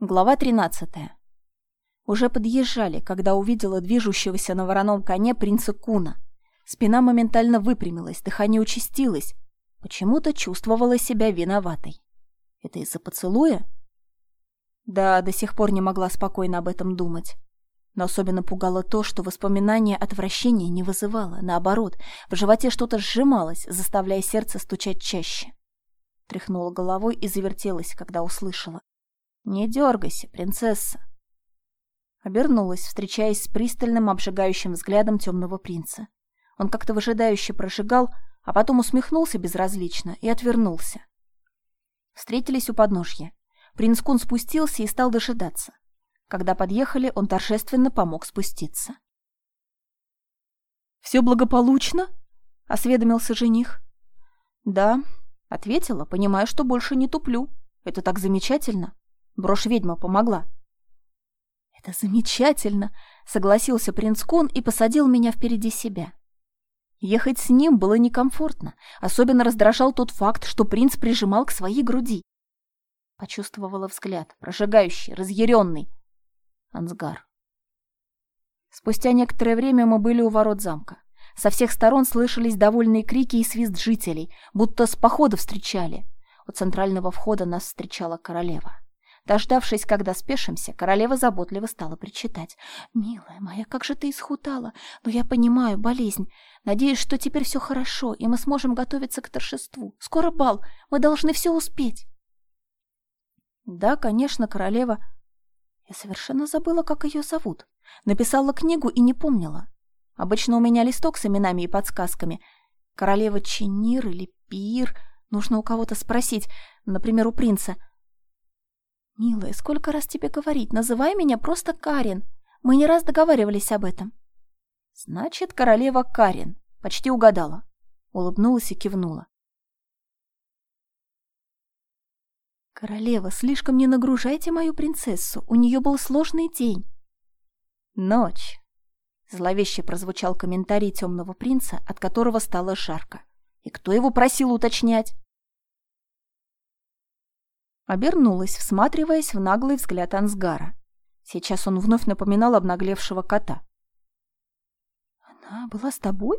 Глава 13. Уже подъезжали, когда увидела движущегося на вороном коне принца Куна. Спина моментально выпрямилась, дыхание участилось. Почему-то чувствовала себя виноватой. Это из-за поцелуя? Да, до сих пор не могла спокойно об этом думать. Но особенно пугало то, что воспоминание отвращения не вызывало. Наоборот, в животе что-то сжималось, заставляя сердце стучать чаще. Тряхнула головой и завертелась, когда услышала. «Не дергайся, принцесса!» Обернулась, встречаясь с пристальным, обжигающим взглядом темного принца. Он как-то выжидающе прожигал, а потом усмехнулся безразлично и отвернулся. Встретились у подножья. Принц Кун спустился и стал дожидаться. Когда подъехали, он торжественно помог спуститься. «Все благополучно?» — осведомился жених. «Да», — ответила, понимая, что больше не туплю. «Это так замечательно. Брошь-ведьма помогла. «Это замечательно!» — согласился принц Кон и посадил меня впереди себя. Ехать с ним было некомфортно. Особенно раздражал тот факт, что принц прижимал к своей груди. Почувствовала взгляд, прожигающий, разъяренный. Ансгар. Спустя некоторое время мы были у ворот замка. Со всех сторон слышались довольные крики и свист жителей, будто с похода встречали. У центрального входа нас встречала королева. Дождавшись, когда спешимся, королева заботливо стала причитать. «Милая моя, как же ты исхудала! Но я понимаю, болезнь. Надеюсь, что теперь все хорошо, и мы сможем готовиться к торжеству. Скоро бал, мы должны все успеть!» «Да, конечно, королева...» Я совершенно забыла, как ее зовут. Написала книгу и не помнила. Обычно у меня листок с именами и подсказками. Королева Ченир или Пир. Нужно у кого-то спросить, например, у принца — «Милая, сколько раз тебе говорить? Называй меня просто Карин. Мы не раз договаривались об этом». «Значит, королева Карин. Почти угадала». Улыбнулась и кивнула. «Королева, слишком не нагружайте мою принцессу. У нее был сложный день». «Ночь», — зловеще прозвучал комментарий темного принца, от которого стало жарко. «И кто его просил уточнять?» Обернулась, всматриваясь в наглый взгляд Ансгара. Сейчас он вновь напоминал обнаглевшего кота. «Она была с тобой?»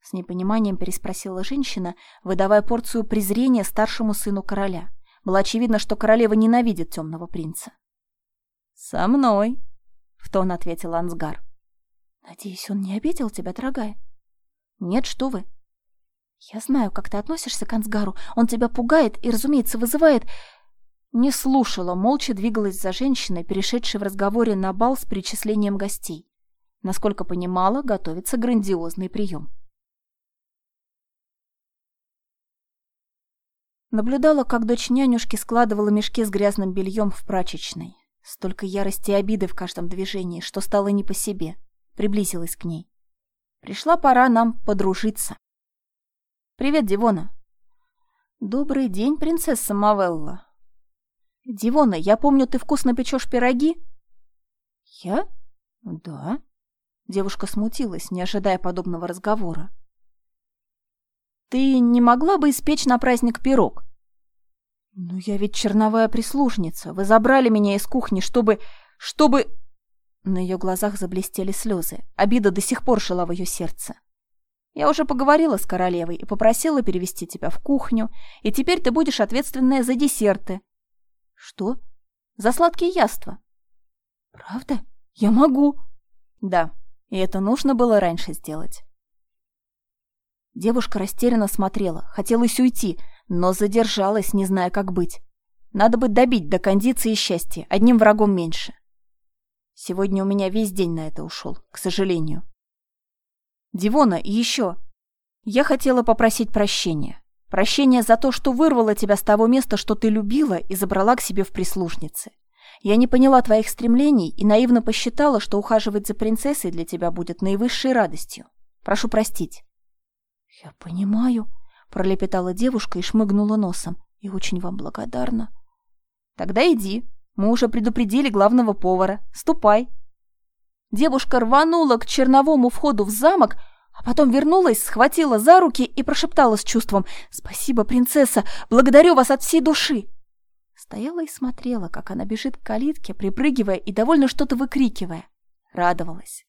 С непониманием переспросила женщина, выдавая порцию презрения старшему сыну короля. Было очевидно, что королева ненавидит темного принца. «Со мной», — в тон ответил Ансгар. «Надеюсь, он не обидел тебя, дорогая?» «Нет, что вы». «Я знаю, как ты относишься к Ансгару. Он тебя пугает и, разумеется, вызывает не слушала, молча двигалась за женщиной, перешедшей в разговоре на бал с перечислением гостей. Насколько понимала, готовится грандиозный прием. Наблюдала, как дочь нянюшки складывала мешки с грязным бельем в прачечной. Столько ярости и обиды в каждом движении, что стало не по себе. Приблизилась к ней. Пришла пора нам подружиться. «Привет, Дивона!» «Добрый день, принцесса Мавелла!» «Дивона, я помню, ты вкусно печешь пироги?» «Я? Да». Девушка смутилась, не ожидая подобного разговора. «Ты не могла бы испечь на праздник пирог?» «Ну, я ведь черновая прислужница. Вы забрали меня из кухни, чтобы... чтобы...» На ее глазах заблестели слезы. Обида до сих пор жила в ее сердце. «Я уже поговорила с королевой и попросила перевести тебя в кухню, и теперь ты будешь ответственная за десерты, что? За сладкие яства. Правда? Я могу. Да, и это нужно было раньше сделать. Девушка растерянно смотрела, хотелось уйти, но задержалась, не зная, как быть. Надо бы добить до кондиции счастья, одним врагом меньше. Сегодня у меня весь день на это ушел, к сожалению. Дивона, и еще. Я хотела попросить прощения. Прощение за то, что вырвала тебя с того места, что ты любила, и забрала к себе в прислужницы. Я не поняла твоих стремлений и наивно посчитала, что ухаживать за принцессой для тебя будет наивысшей радостью. Прошу простить». «Я понимаю», — пролепетала девушка и шмыгнула носом. «И очень вам благодарна». «Тогда иди. Мы уже предупредили главного повара. Ступай». Девушка рванула к черновому входу в замок, а потом вернулась, схватила за руки и прошептала с чувством «Спасибо, принцесса! Благодарю вас от всей души!» Стояла и смотрела, как она бежит к калитке, припрыгивая и довольно что-то выкрикивая. Радовалась.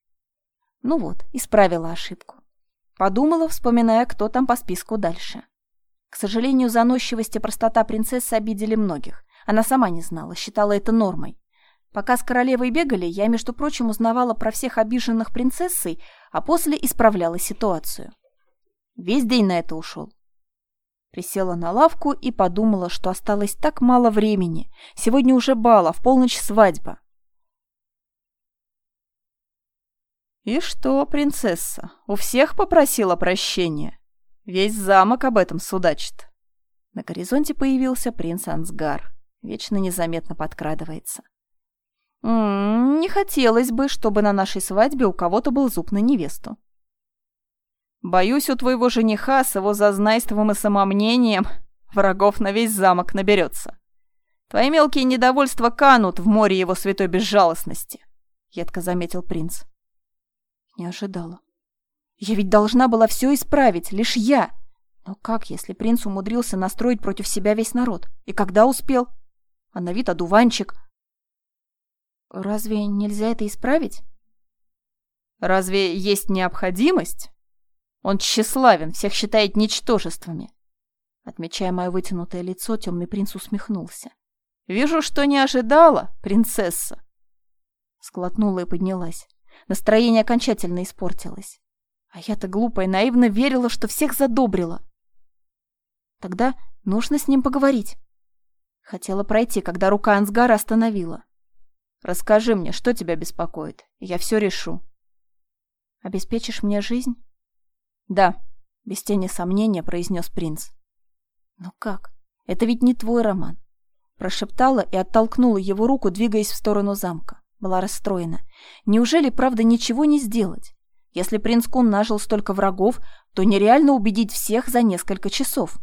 Ну вот, исправила ошибку. Подумала, вспоминая, кто там по списку дальше. К сожалению, заносчивость и простота принцессы обидели многих. Она сама не знала, считала это нормой. Пока с королевой бегали, я, между прочим, узнавала про всех обиженных принцессой, а после исправляла ситуацию. Весь день на это ушел. Присела на лавку и подумала, что осталось так мало времени. Сегодня уже бал, а в полночь свадьба. «И что, принцесса, у всех попросила прощения? Весь замок об этом судачит». На горизонте появился принц Ансгар. Вечно незаметно подкрадывается. «М -м, «Не хотелось бы, чтобы на нашей свадьбе у кого-то был зуб на невесту». Боюсь, у твоего жениха с его зазнайством и самомнением врагов на весь замок наберется. Твои мелкие недовольства канут в море его святой безжалостности, — едко заметил принц. Не ожидала. Я ведь должна была все исправить, лишь я. Но как, если принц умудрился настроить против себя весь народ? И когда успел? А на вид одуванчик. Разве нельзя это исправить? Разве есть необходимость? Он тщеславен, всех считает ничтожествами. Отмечая мое вытянутое лицо, темный принц усмехнулся. «Вижу, что не ожидала, принцесса!» Склотнула и поднялась. Настроение окончательно испортилось. А я-то глупо и наивно верила, что всех задобрила. Тогда нужно с ним поговорить. Хотела пройти, когда рука Ансгара остановила. «Расскажи мне, что тебя беспокоит, и я все решу». «Обеспечишь мне жизнь?» «Да», — без тени сомнения произнес принц. «Но как? Это ведь не твой роман». Прошептала и оттолкнула его руку, двигаясь в сторону замка. Была расстроена. Неужели, правда, ничего не сделать? Если принц Кун нажил столько врагов, то нереально убедить всех за несколько часов.